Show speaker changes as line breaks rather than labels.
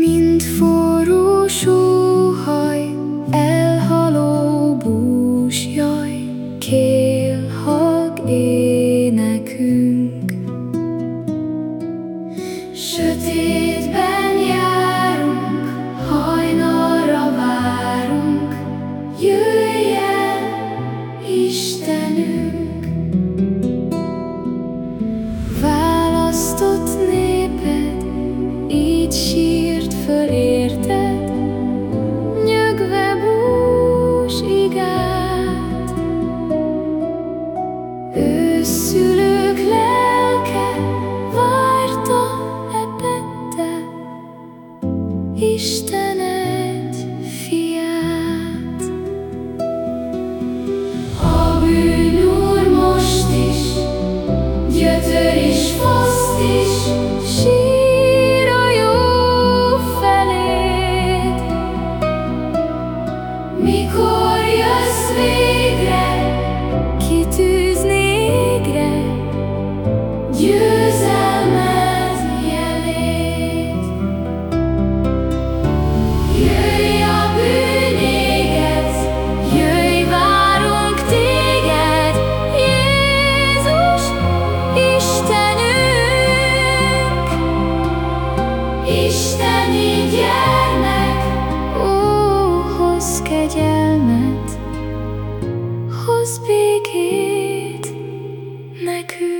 Mint forró sóhaj, elhaló búsjaj, kélhag énekünk. Sötétben Őszülők lelke várta ebette Isten egy fiát. A bűnúr most is, gyötör is, faszt is, sír a jó feléd. Mikor jössz végre, Isteni gyermek, ó, hoz kegyelmet, hoz békét nekünk.